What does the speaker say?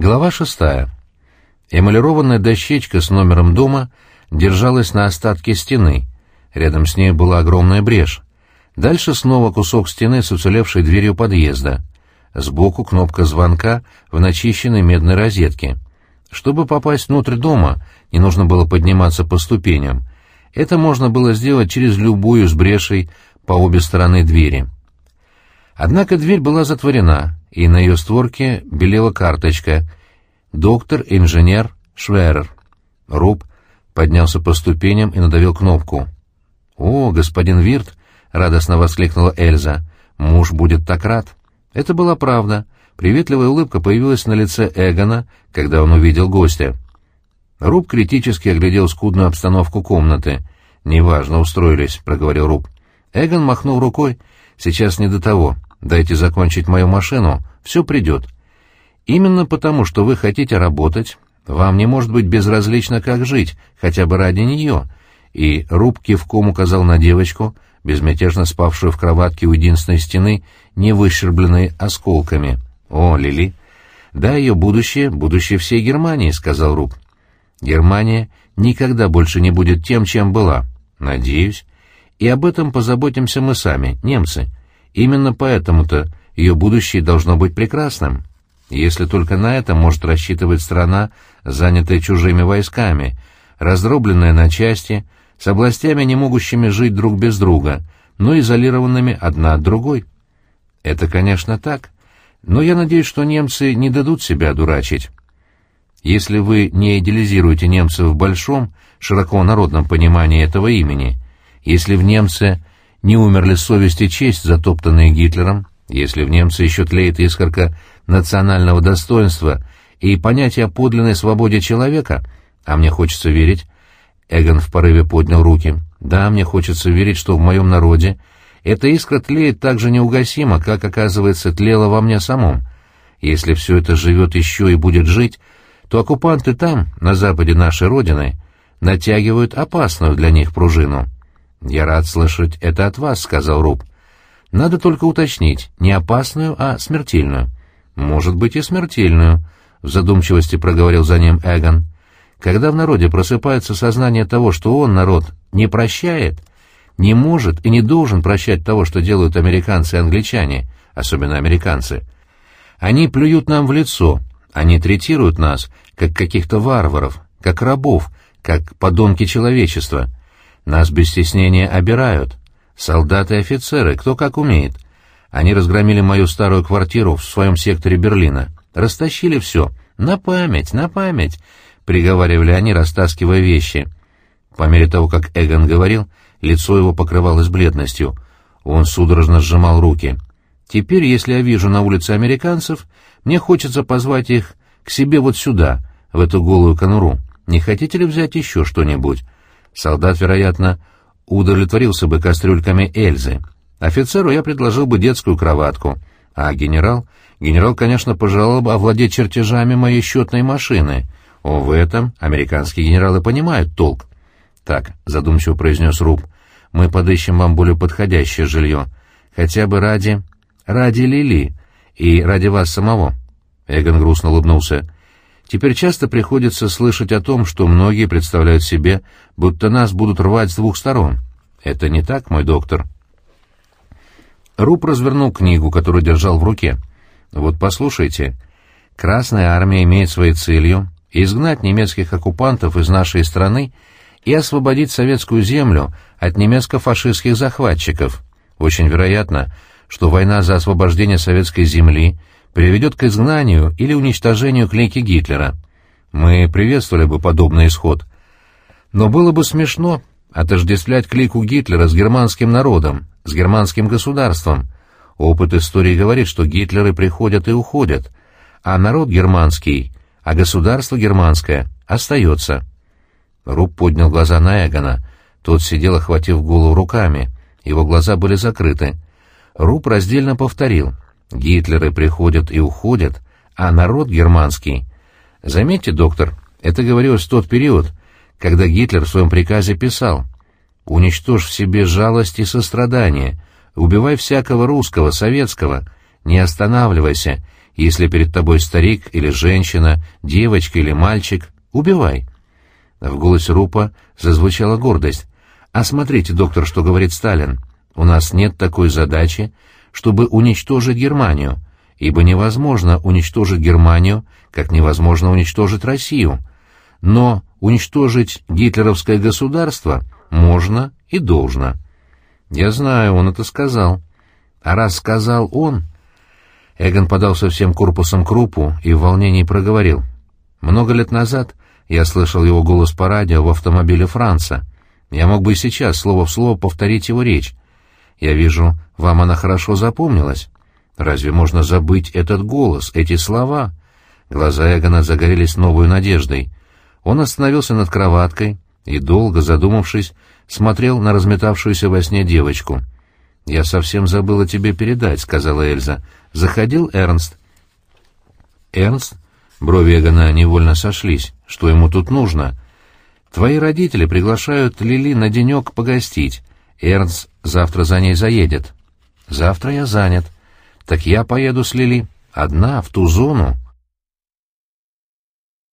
Глава шестая. Эмалированная дощечка с номером дома держалась на остатке стены. Рядом с ней была огромная брешь. Дальше снова кусок стены с уцелевшей дверью подъезда. Сбоку кнопка звонка в начищенной медной розетке. Чтобы попасть внутрь дома, не нужно было подниматься по ступеням. Это можно было сделать через любую с брешей по обе стороны двери. Однако дверь была затворена, и на ее створке белела карточка «Доктор-инженер Шверер». Руб поднялся по ступеням и надавил кнопку. «О, господин Вирт!» — радостно воскликнула Эльза. «Муж будет так рад!» Это была правда. Приветливая улыбка появилась на лице Эгона, когда он увидел гостя. Руб критически оглядел скудную обстановку комнаты. «Неважно, устроились», — проговорил Руб. Эгон махнул рукой. «Сейчас не до того. Дайте закончить мою машину, все придет. Именно потому, что вы хотите работать, вам не может быть безразлично, как жить, хотя бы ради нее». И Руб кивком указал на девочку, безмятежно спавшую в кроватке у единственной стены, не выщербленной осколками. «О, Лили!» «Да, ее будущее — будущее всей Германии», — сказал Руб. «Германия никогда больше не будет тем, чем была. Надеюсь. И об этом позаботимся мы сами, немцы. Именно поэтому-то ее будущее должно быть прекрасным. Если только на это может рассчитывать страна, занятая чужими войсками, раздробленная на части, с областями, не могущими жить друг без друга, но изолированными одна от другой. Это, конечно, так, но я надеюсь, что немцы не дадут себя дурачить. Если вы не идеализируете немцев в большом, широко народном понимании этого имени, если в немце не умерли совесть и честь, затоптанные Гитлером, если в немце еще тлеет искорка национального достоинства и понятие о подлинной свободе человека, а мне хочется верить, Эгон в порыве поднял руки, да, мне хочется верить, что в моем народе эта искра тлеет так же неугасимо, как, оказывается, тлела во мне самом. Если все это живет еще и будет жить, то оккупанты там, на западе нашей Родины, натягивают опасную для них пружину. «Я рад слышать это от вас», — сказал Руб. «Надо только уточнить, не опасную, а смертельную». «Может быть, и смертельную», — в задумчивости проговорил за ним Эгон. «Когда в народе просыпается сознание того, что он, народ, не прощает, не может и не должен прощать того, что делают американцы и англичане, особенно американцы, они плюют нам в лицо, они третируют нас, как каких-то варваров, как рабов, как подонки человечества». Нас без стеснения обирают. Солдаты и офицеры, кто как умеет. Они разгромили мою старую квартиру в своем секторе Берлина. Растащили все. На память, на память, — приговаривали они, растаскивая вещи. По мере того, как Эгон говорил, лицо его покрывалось бледностью. Он судорожно сжимал руки. Теперь, если я вижу на улице американцев, мне хочется позвать их к себе вот сюда, в эту голую конуру. Не хотите ли взять еще что-нибудь? Солдат, вероятно, удовлетворился бы кастрюльками Эльзы. Офицеру я предложил бы детскую кроватку, а генерал... Генерал, конечно, пожелал бы овладеть чертежами моей счетной машины. О, в этом американские генералы понимают толк. Так, задумчиво произнес Руб, мы подыщем вам более подходящее жилье. Хотя бы ради... ради Лили и ради вас самого. Эгон грустно улыбнулся. Теперь часто приходится слышать о том, что многие представляют себе, будто нас будут рвать с двух сторон. Это не так, мой доктор. Руб развернул книгу, которую держал в руке. Вот послушайте. Красная армия имеет своей целью изгнать немецких оккупантов из нашей страны и освободить советскую землю от немецко-фашистских захватчиков. Очень вероятно, что война за освобождение советской земли приведет к изгнанию или уничтожению клейки Гитлера. Мы приветствовали бы подобный исход. Но было бы смешно отождествлять клику Гитлера с германским народом, с германским государством. Опыт истории говорит, что Гитлеры приходят и уходят, а народ германский, а государство германское остается. Руб поднял глаза на Эгона. Тот сидел, охватив голову руками. Его глаза были закрыты. Руб раздельно повторил — Гитлеры приходят и уходят, а народ германский... Заметьте, доктор, это говорилось в тот период, когда Гитлер в своем приказе писал «Уничтожь в себе жалость и сострадание, убивай всякого русского, советского, не останавливайся, Если перед тобой старик или женщина, девочка или мальчик, убивай. В голосе Рупа зазвучала гордость. «А смотрите, доктор, что говорит Сталин. У нас нет такой задачи, чтобы уничтожить Германию, ибо невозможно уничтожить Германию, как невозможно уничтожить Россию. Но уничтожить гитлеровское государство можно и должно». «Я знаю, он это сказал». «А раз сказал он...» Эгон подался всем корпусом к Рупу и в волнении проговорил. «Много лет назад я слышал его голос по радио в автомобиле Франца. Я мог бы и сейчас слово в слово повторить его речь. Я вижу, вам она хорошо запомнилась. Разве можно забыть этот голос, эти слова?» Глаза Эгона загорелись новой надеждой. Он остановился над кроваткой и, долго задумавшись, смотрел на разметавшуюся во сне девочку. «Я совсем забыла тебе передать», — сказала Эльза. «Заходил Эрнст». «Эрнст?» Брови Эгона невольно сошлись. «Что ему тут нужно?» «Твои родители приглашают Лили на денек погостить. Эрнст завтра за ней заедет». «Завтра я занят». «Так я поеду с Лили. Одна, в ту зону».